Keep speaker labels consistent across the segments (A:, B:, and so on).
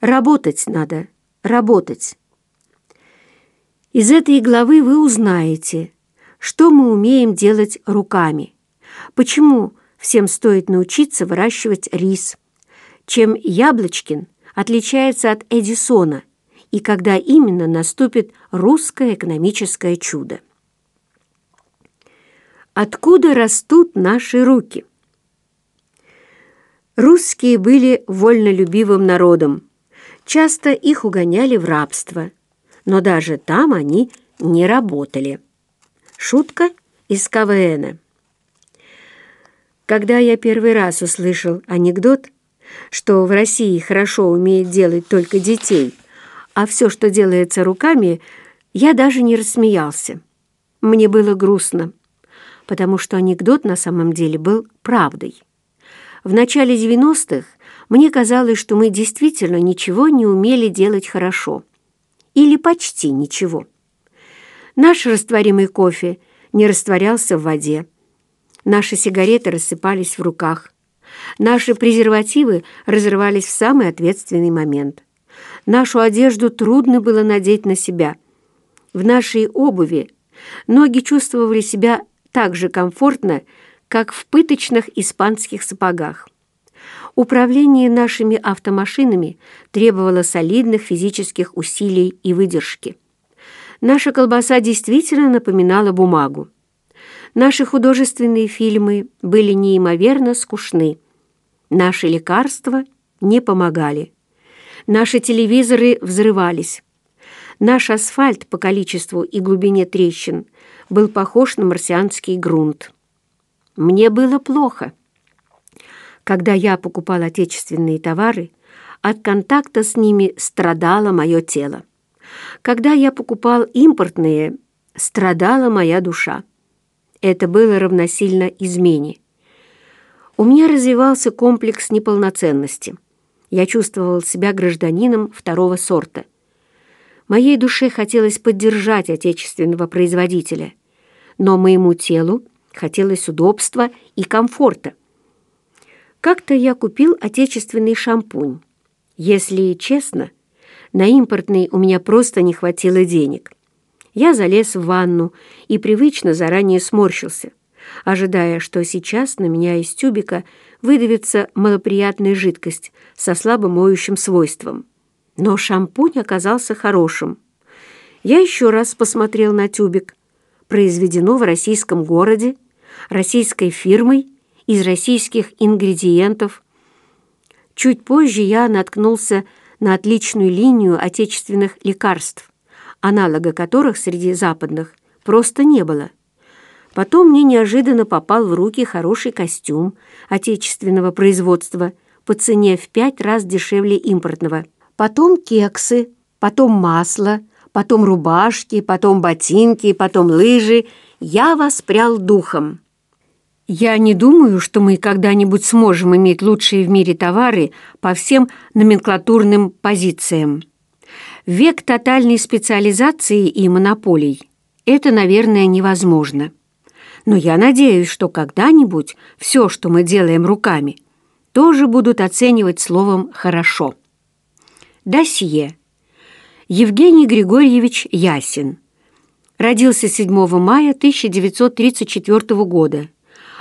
A: Работать надо, работать. Из этой главы вы узнаете, что мы умеем делать руками, почему всем стоит научиться выращивать рис, чем Яблочкин отличается от Эдисона и когда именно наступит русское экономическое чудо. Откуда растут наши руки? Русские были вольнолюбивым народом. Часто их угоняли в рабство, но даже там они не работали. Шутка из КВН. Когда я первый раз услышал анекдот, что в России хорошо умеет делать только детей, а все, что делается руками, я даже не рассмеялся. Мне было грустно, потому что анекдот на самом деле был правдой. В начале 90-х мне казалось, что мы действительно ничего не умели делать хорошо. Или почти ничего. Наш растворимый кофе не растворялся в воде. Наши сигареты рассыпались в руках. Наши презервативы разрывались в самый ответственный момент. Нашу одежду трудно было надеть на себя. В нашей обуви ноги чувствовали себя так же комфортно, как в пыточных испанских сапогах. Управление нашими автомашинами требовало солидных физических усилий и выдержки. Наша колбаса действительно напоминала бумагу. Наши художественные фильмы были неимоверно скучны. Наши лекарства не помогали. Наши телевизоры взрывались. Наш асфальт по количеству и глубине трещин был похож на марсианский грунт. Мне было плохо. Когда я покупал отечественные товары, от контакта с ними страдало мое тело. Когда я покупал импортные, страдала моя душа. Это было равносильно измене. У меня развивался комплекс неполноценности. Я чувствовал себя гражданином второго сорта. Моей душе хотелось поддержать отечественного производителя, но моему телу хотелось удобства и комфорта. Как-то я купил отечественный шампунь. Если честно, на импортный у меня просто не хватило денег. Я залез в ванну и привычно заранее сморщился, ожидая, что сейчас на меня из тюбика выдавится малоприятная жидкость со слабомоющим свойством. Но шампунь оказался хорошим. Я еще раз посмотрел на тюбик. Произведено в российском городе российской фирмой из российских ингредиентов. Чуть позже я наткнулся на отличную линию отечественных лекарств, аналога которых среди западных просто не было. Потом мне неожиданно попал в руки хороший костюм отечественного производства по цене в пять раз дешевле импортного. Потом кексы, потом масло, потом рубашки, потом ботинки, потом лыжи. Я воспрял духом. Я не думаю, что мы когда-нибудь сможем иметь лучшие в мире товары по всем номенклатурным позициям. век тотальной специализации и монополий это, наверное, невозможно. Но я надеюсь, что когда-нибудь все, что мы делаем руками, тоже будут оценивать словом «хорошо». Досье. Евгений Григорьевич Ясин. Родился 7 мая 1934 года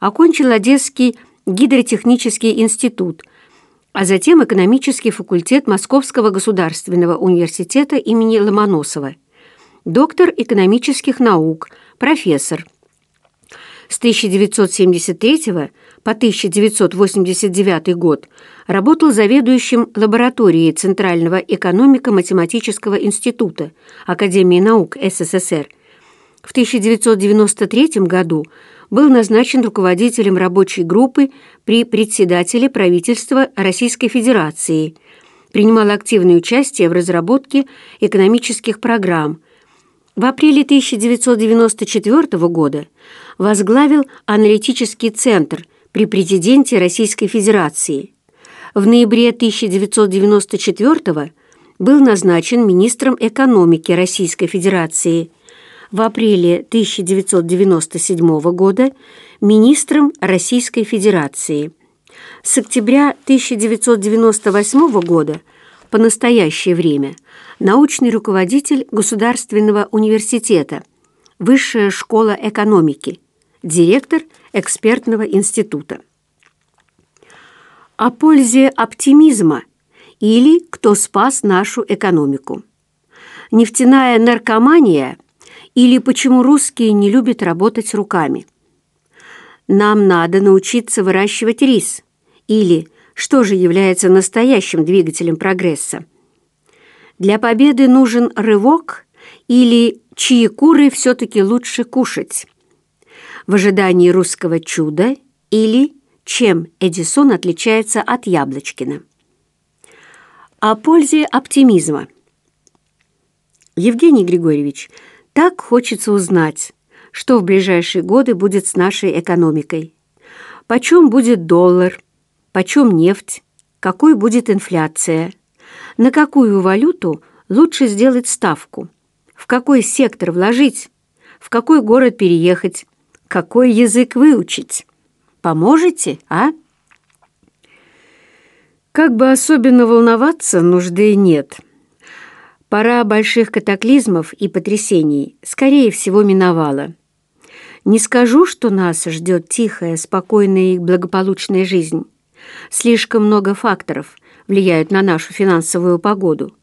A: окончил Одесский гидротехнический институт, а затем экономический факультет Московского государственного университета имени Ломоносова, доктор экономических наук, профессор. С 1973 по 1989 год работал заведующим лабораторией Центрального экономико-математического института Академии наук СССР. В 1993 году был назначен руководителем рабочей группы при председателе правительства Российской Федерации, принимал активное участие в разработке экономических программ. В апреле 1994 года возглавил аналитический центр при президенте Российской Федерации. В ноябре 1994 был назначен министром экономики Российской Федерации – в апреле 1997 года министром Российской Федерации. С октября 1998 года по настоящее время научный руководитель Государственного университета, Высшая школа экономики, директор экспертного института. О пользе оптимизма или кто спас нашу экономику. Нефтяная наркомания или почему русские не любят работать руками. Нам надо научиться выращивать рис или что же является настоящим двигателем прогресса. Для победы нужен рывок или чьи куры все-таки лучше кушать. В ожидании русского чуда или чем Эдисон отличается от Яблочкина. О пользе оптимизма. Евгений Григорьевич, так хочется узнать, что в ближайшие годы будет с нашей экономикой. Почем будет доллар, почем нефть, какой будет инфляция, на какую валюту лучше сделать ставку, в какой сектор вложить, в какой город переехать, какой язык выучить. Поможете, а? Как бы особенно волноваться, нужды нет. Пора больших катаклизмов и потрясений, скорее всего, миновала. Не скажу, что нас ждет тихая, спокойная и благополучная жизнь. Слишком много факторов влияют на нашу финансовую погоду.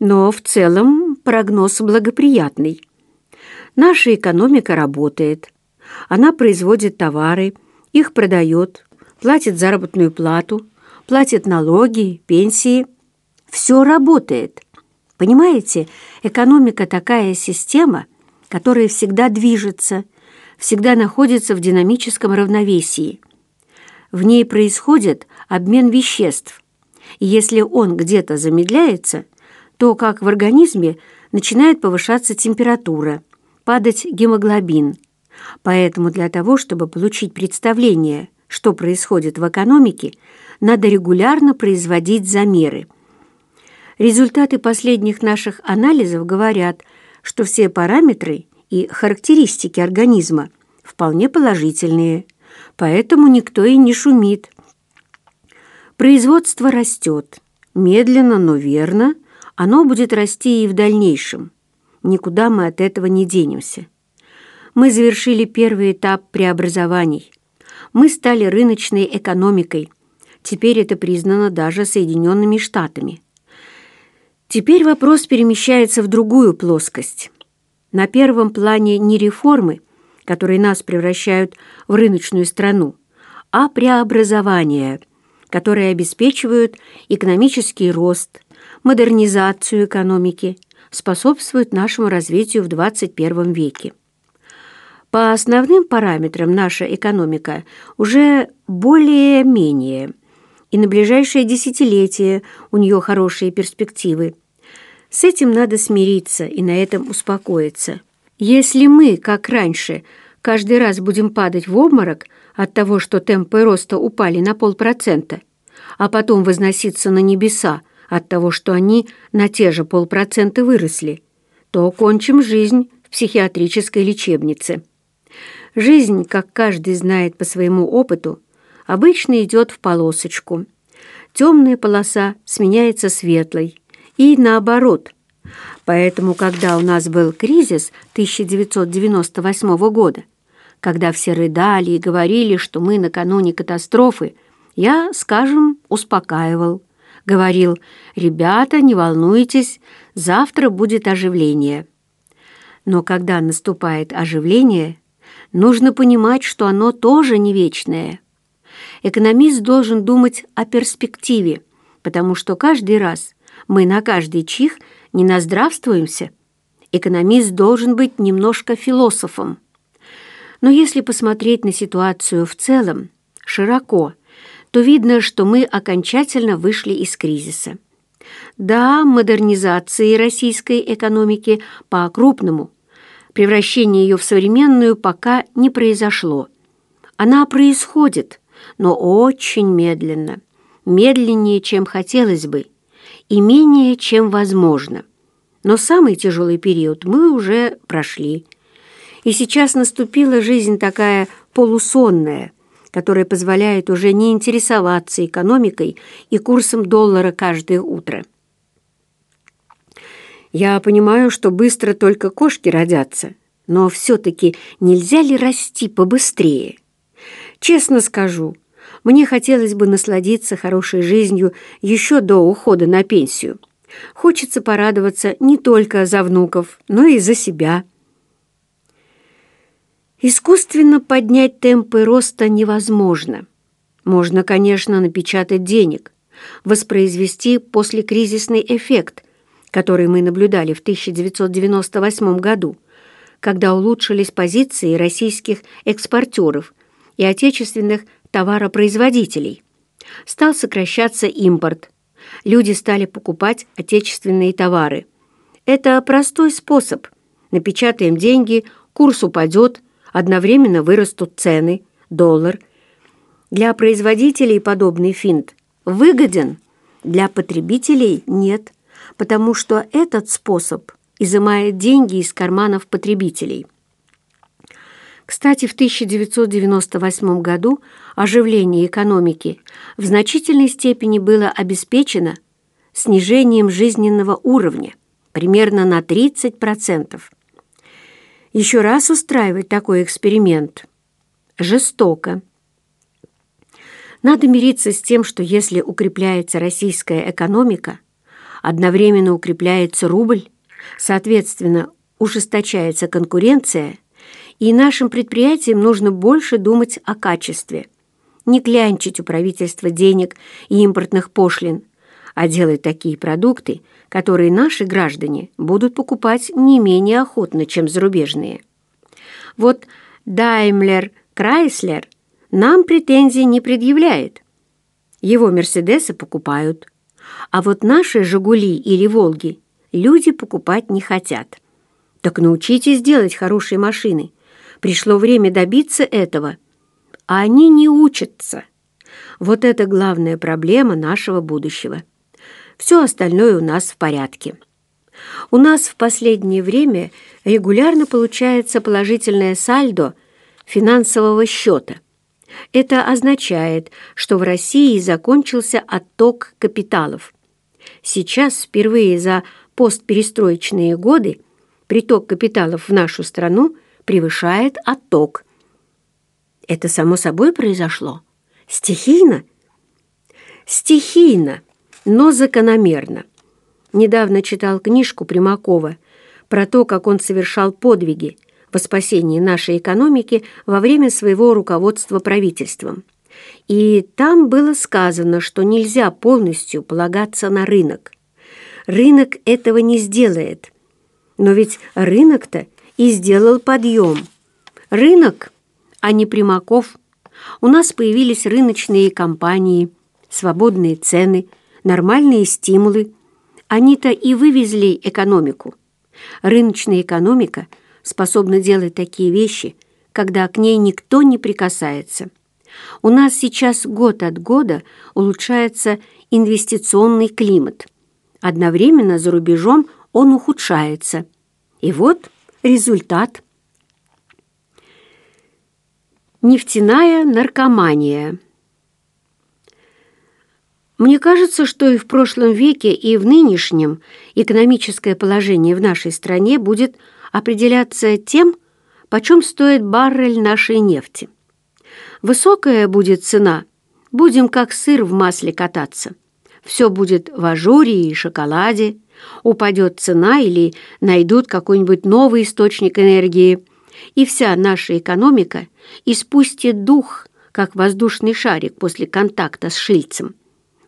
A: Но в целом прогноз благоприятный. Наша экономика работает. Она производит товары, их продает, платит заработную плату, платит налоги, пенсии. Все работает. Понимаете, экономика такая система, которая всегда движется, всегда находится в динамическом равновесии. В ней происходит обмен веществ, и если он где-то замедляется, то, как в организме, начинает повышаться температура, падать гемоглобин. Поэтому для того, чтобы получить представление, что происходит в экономике, надо регулярно производить замеры. Результаты последних наших анализов говорят, что все параметры и характеристики организма вполне положительные, поэтому никто и не шумит. Производство растет. Медленно, но верно. Оно будет расти и в дальнейшем. Никуда мы от этого не денемся. Мы завершили первый этап преобразований. Мы стали рыночной экономикой – Теперь это признано даже Соединенными Штатами. Теперь вопрос перемещается в другую плоскость. На первом плане не реформы, которые нас превращают в рыночную страну, а преобразования, которые обеспечивают экономический рост, модернизацию экономики, способствуют нашему развитию в 21 веке. По основным параметрам наша экономика уже более-менее – и на ближайшее десятилетие у нее хорошие перспективы. С этим надо смириться и на этом успокоиться. Если мы, как раньше, каждый раз будем падать в обморок от того, что темпы роста упали на полпроцента, а потом возноситься на небеса от того, что они на те же полпроцента выросли, то кончим жизнь в психиатрической лечебнице. Жизнь, как каждый знает по своему опыту, обычно идет в полосочку. Темная полоса сменяется светлой. И наоборот. Поэтому, когда у нас был кризис 1998 года, когда все рыдали и говорили, что мы накануне катастрофы, я, скажем, успокаивал. Говорил, ребята, не волнуйтесь, завтра будет оживление. Но когда наступает оживление, нужно понимать, что оно тоже не вечное. Экономист должен думать о перспективе, потому что каждый раз мы на каждый чих не наздравствуемся. Экономист должен быть немножко философом. Но если посмотреть на ситуацию в целом, широко, то видно, что мы окончательно вышли из кризиса. Да, модернизации российской экономики по-крупному, превращение ее в современную пока не произошло. Она происходит, но очень медленно, медленнее, чем хотелось бы, и менее, чем возможно. Но самый тяжелый период мы уже прошли. И сейчас наступила жизнь такая полусонная, которая позволяет уже не интересоваться экономикой и курсом доллара каждое утро. Я понимаю, что быстро только кошки родятся, но все-таки нельзя ли расти побыстрее? Честно скажу, мне хотелось бы насладиться хорошей жизнью еще до ухода на пенсию. Хочется порадоваться не только за внуков, но и за себя. Искусственно поднять темпы роста невозможно. Можно, конечно, напечатать денег, воспроизвести послекризисный эффект, который мы наблюдали в 1998 году, когда улучшились позиции российских экспортеров и отечественных товаропроизводителей. Стал сокращаться импорт. Люди стали покупать отечественные товары. Это простой способ. Напечатаем деньги, курс упадет, одновременно вырастут цены, доллар. Для производителей подобный финт выгоден, для потребителей нет, потому что этот способ изымает деньги из карманов потребителей. Кстати, в 1998 году оживление экономики в значительной степени было обеспечено снижением жизненного уровня примерно на 30%. Еще раз устраивать такой эксперимент жестоко. Надо мириться с тем, что если укрепляется российская экономика, одновременно укрепляется рубль, соответственно, ужесточается конкуренция, и нашим предприятиям нужно больше думать о качестве. Не клянчить у правительства денег и импортных пошлин, а делать такие продукты, которые наши граждане будут покупать не менее охотно, чем зарубежные. Вот Daimler Chrysler нам претензий не предъявляет. Его «Мерседесы» покупают. А вот наши «Жигули» или «Волги» люди покупать не хотят. Так научитесь делать хорошие машины – Пришло время добиться этого. А они не учатся. Вот это главная проблема нашего будущего. Все остальное у нас в порядке. У нас в последнее время регулярно получается положительное сальдо финансового счета. Это означает, что в России закончился отток капиталов. Сейчас, впервые за постперестроечные годы, приток капиталов в нашу страну превышает отток. Это само собой произошло? Стихийно? Стихийно, но закономерно. Недавно читал книжку Примакова про то, как он совершал подвиги во спасении нашей экономики во время своего руководства правительством. И там было сказано, что нельзя полностью полагаться на рынок. Рынок этого не сделает. Но ведь рынок-то и сделал подъем. Рынок, а не Примаков. У нас появились рыночные компании, свободные цены, нормальные стимулы. Они-то и вывезли экономику. Рыночная экономика способна делать такие вещи, когда к ней никто не прикасается. У нас сейчас год от года улучшается инвестиционный климат. Одновременно за рубежом он ухудшается. И вот Результат – нефтяная наркомания. Мне кажется, что и в прошлом веке, и в нынешнем экономическое положение в нашей стране будет определяться тем, почем стоит баррель нашей нефти. Высокая будет цена, будем как сыр в масле кататься. Все будет в ажуре и шоколаде, упадет цена или найдут какой-нибудь новый источник энергии, и вся наша экономика испустит дух, как воздушный шарик после контакта с шильцем.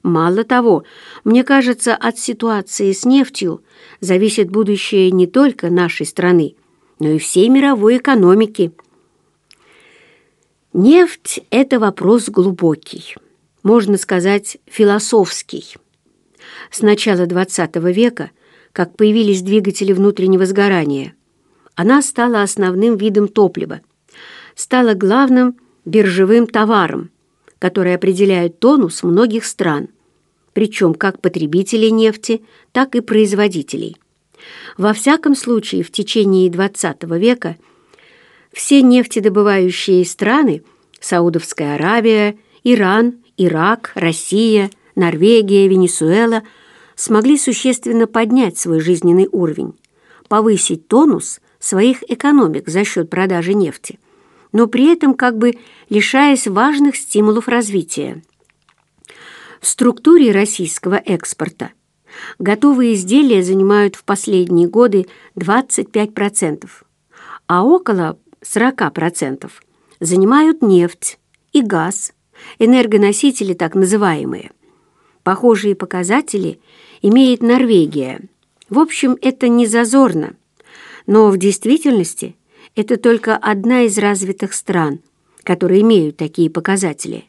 A: Мало того, мне кажется, от ситуации с нефтью зависит будущее не только нашей страны, но и всей мировой экономики. Нефть – это вопрос глубокий, можно сказать, философский. С начала XX века, как появились двигатели внутреннего сгорания, она стала основным видом топлива, стала главным биржевым товаром, который определяет тонус многих стран, причем как потребителей нефти, так и производителей. Во всяком случае, в течение XX века все нефтедобывающие страны – Саудовская Аравия, Иран, Ирак, Россия – Норвегия, Венесуэла смогли существенно поднять свой жизненный уровень, повысить тонус своих экономик за счет продажи нефти, но при этом как бы лишаясь важных стимулов развития. В структуре российского экспорта готовые изделия занимают в последние годы 25%, а около 40% занимают нефть и газ, энергоносители так называемые. Похожие показатели имеет Норвегия. В общем, это не зазорно, но в действительности это только одна из развитых стран, которые имеют такие показатели.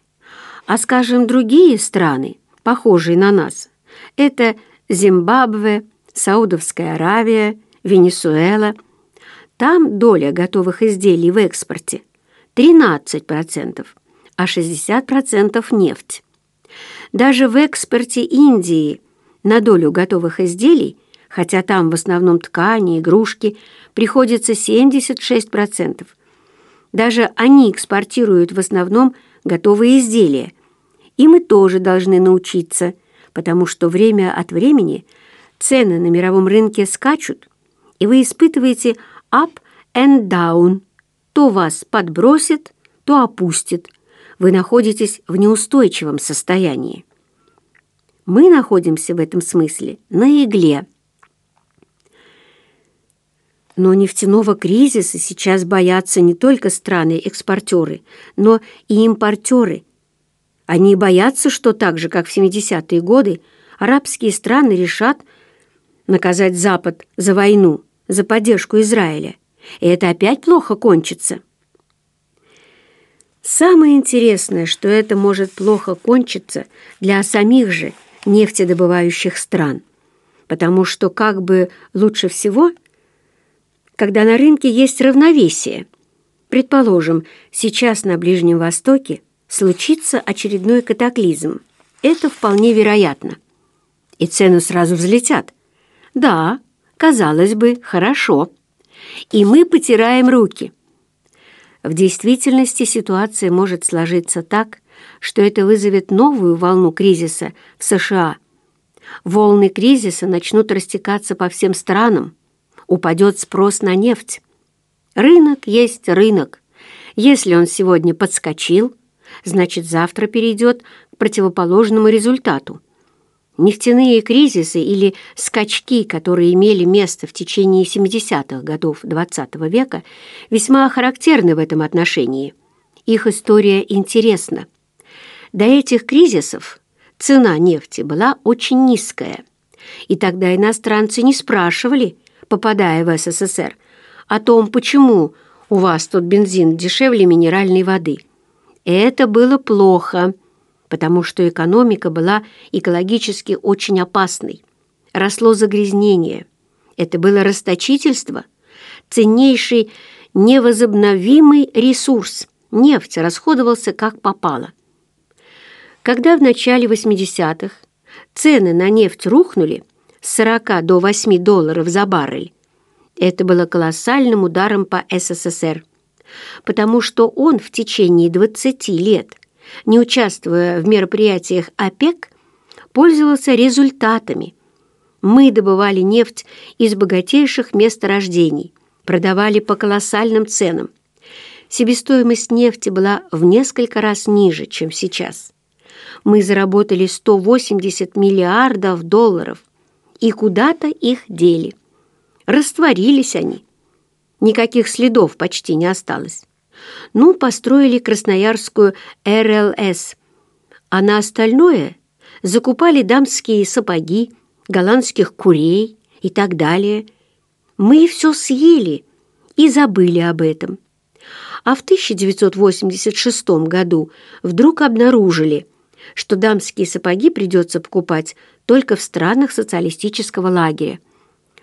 A: А, скажем, другие страны, похожие на нас, это Зимбабве, Саудовская Аравия, Венесуэла. Там доля готовых изделий в экспорте 13%, а 60% нефть. Даже в экспорте Индии на долю готовых изделий, хотя там в основном ткани, игрушки, приходится 76%. Даже они экспортируют в основном готовые изделия. И мы тоже должны научиться, потому что время от времени цены на мировом рынке скачут, и вы испытываете up and down. То вас подбросит, то опустит. Вы находитесь в неустойчивом состоянии. Мы находимся в этом смысле на игле – но нефтяного кризиса сейчас боятся не только страны-экспортеры, но и импортеры. Они боятся, что так же, как в 70-е годы, арабские страны решат наказать Запад за войну, за поддержку Израиля. И это опять плохо кончится. Самое интересное, что это может плохо кончиться для самих же нефтедобывающих стран, потому что как бы лучше всего – когда на рынке есть равновесие. Предположим, сейчас на Ближнем Востоке случится очередной катаклизм. Это вполне вероятно. И цены сразу взлетят. Да, казалось бы, хорошо. И мы потираем руки. В действительности ситуация может сложиться так, что это вызовет новую волну кризиса в США. Волны кризиса начнут растекаться по всем странам, упадет спрос на нефть. Рынок есть рынок. Если он сегодня подскочил, значит завтра перейдет к противоположному результату. Нефтяные кризисы или скачки, которые имели место в течение 70-х годов XX -го века, весьма характерны в этом отношении. Их история интересна. До этих кризисов цена нефти была очень низкая, и тогда иностранцы не спрашивали, попадая в СССР, о том, почему у вас тут бензин дешевле минеральной воды. Это было плохо, потому что экономика была экологически очень опасной. Росло загрязнение. Это было расточительство. Ценнейший невозобновимый ресурс. Нефть расходовался как попало. Когда в начале 80-х цены на нефть рухнули, с 40 до 8 долларов за баррель. Это было колоссальным ударом по СССР, потому что он в течение 20 лет, не участвуя в мероприятиях ОПЕК, пользовался результатами. Мы добывали нефть из богатейших месторождений, продавали по колоссальным ценам. Себестоимость нефти была в несколько раз ниже, чем сейчас. Мы заработали 180 миллиардов долларов – и куда-то их дели. Растворились они. Никаких следов почти не осталось. Ну, построили Красноярскую РЛС, а на остальное закупали дамские сапоги, голландских курей и так далее. Мы все съели и забыли об этом. А в 1986 году вдруг обнаружили, что дамские сапоги придется покупать только в странах социалистического лагеря,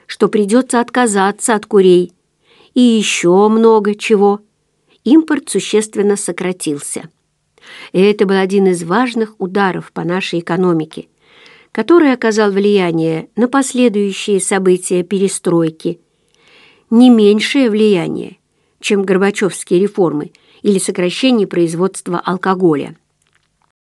A: что придется отказаться от курей и еще много чего. Импорт существенно сократился. И это был один из важных ударов по нашей экономике, который оказал влияние на последующие события перестройки. Не меньшее влияние, чем Горбачевские реформы или сокращение производства алкоголя.